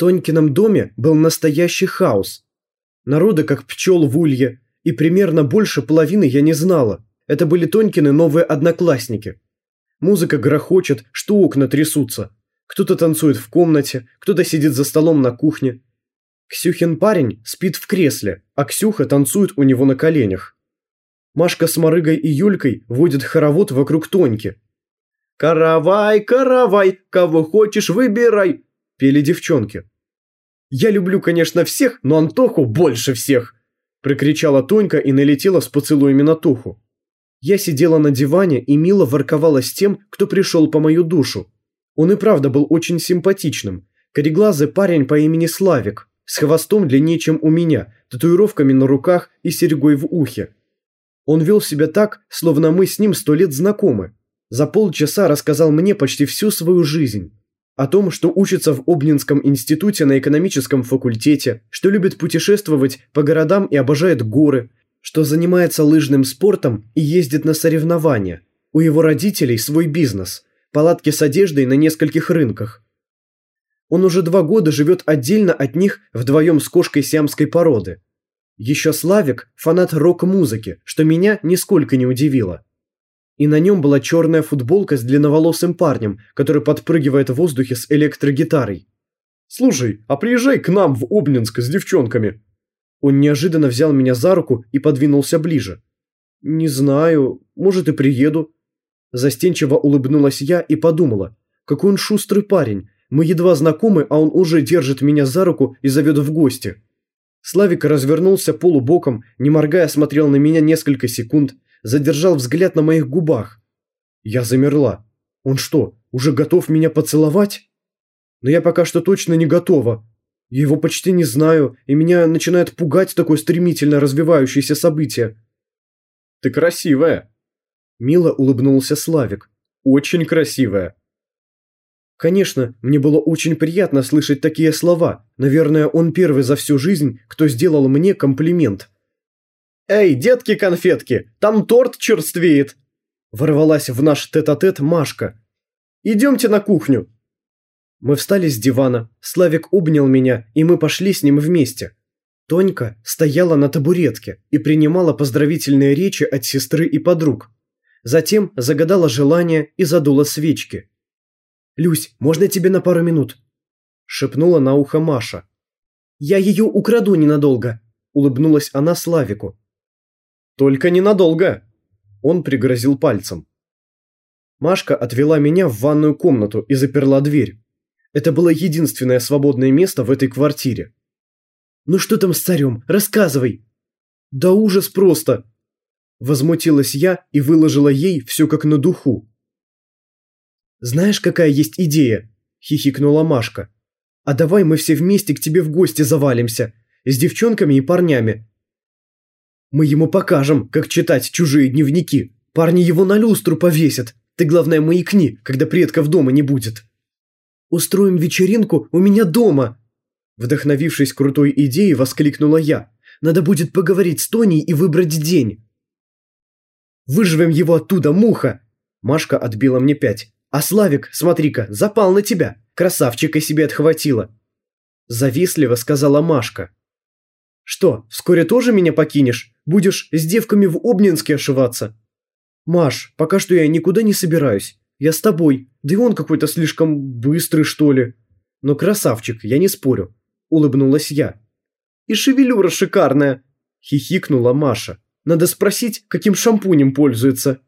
Тонькином доме был настоящий хаос. Народа как пчел в улье, и примерно больше половины я не знала. Это были Тонькины новые одноклассники. Музыка грохочет, что окна трясутся. Кто-то танцует в комнате, кто-то сидит за столом на кухне. Ксюхин парень спит в кресле, а Ксюха танцует у него на коленях. Машка с Марыгой и Юлькой водят хоровод вокруг Тоньки. «Каравай, каравай, кого хочешь выбирай!» – пели девчонки. «Я люблю, конечно, всех, но Антоху больше всех!» – прикричала Тонька и налетела с поцелуями на Туху. Я сидела на диване и мило ворковала с тем, кто пришел по мою душу. Он и правда был очень симпатичным. Кореглазый парень по имени Славик, с хвостом длиннее, чем у меня, татуировками на руках и серьгой в ухе. Он вел себя так, словно мы с ним сто лет знакомы. За полчаса рассказал мне почти всю свою жизнь о том, что учится в Обнинском институте на экономическом факультете, что любит путешествовать по городам и обожает горы, что занимается лыжным спортом и ездит на соревнования. У его родителей свой бизнес, палатки с одеждой на нескольких рынках. Он уже два года живет отдельно от них вдвоем с кошкой сиамской породы. Еще Славик – фанат рок-музыки, что меня нисколько не удивило и на нем была черная футболка с длинноволосым парнем, который подпрыгивает в воздухе с электрогитарой. «Слушай, а приезжай к нам в Обнинск с девчонками!» Он неожиданно взял меня за руку и подвинулся ближе. «Не знаю, может и приеду». Застенчиво улыбнулась я и подумала, какой он шустрый парень, мы едва знакомы, а он уже держит меня за руку и зовет в гости. Славик развернулся полубоком, не моргая смотрел на меня несколько секунд, задержал взгляд на моих губах. Я замерла. Он что, уже готов меня поцеловать? Но я пока что точно не готова. Я его почти не знаю, и меня начинает пугать такое стремительно развивающееся событие. «Ты красивая!» Мило улыбнулся Славик. «Очень красивая!» Конечно, мне было очень приятно слышать такие слова. Наверное, он первый за всю жизнь, кто сделал мне комплимент. «Эй, детки-конфетки, там торт черствеет!» Ворвалась в наш тет-а-тет -тет Машка. «Идемте на кухню!» Мы встали с дивана, Славик обнял меня, и мы пошли с ним вместе. Тонька стояла на табуретке и принимала поздравительные речи от сестры и подруг. Затем загадала желание и задула свечки. «Люсь, можно тебе на пару минут?» – шепнула на ухо Маша. «Я ее украду ненадолго», – улыбнулась она Славику. «Только ненадолго!» Он пригрозил пальцем. Машка отвела меня в ванную комнату и заперла дверь. Это было единственное свободное место в этой квартире. «Ну что там с царем? Рассказывай!» «Да ужас просто!» Возмутилась я и выложила ей все как на духу. «Знаешь, какая есть идея?» – хихикнула Машка. «А давай мы все вместе к тебе в гости завалимся, с девчонками и парнями. Мы ему покажем, как читать чужие дневники. Парни его на люстру повесят. Ты, главное, маякни, когда предков дома не будет. Устроим вечеринку у меня дома. Вдохновившись крутой идеей, воскликнула я. Надо будет поговорить с Тоней и выбрать день. Выживем его оттуда, муха. Машка отбила мне пять. А Славик, смотри-ка, запал на тебя. Красавчика себе отхватила. Завистливо сказала Машка. Что, вскоре тоже меня покинешь? Будешь с девками в Обнинске ошиваться? Маш, пока что я никуда не собираюсь. Я с тобой. Да и он какой-то слишком быстрый, что ли. Но красавчик, я не спорю. Улыбнулась я. И шевелюра шикарная. Хихикнула Маша. Надо спросить, каким шампунем пользуется.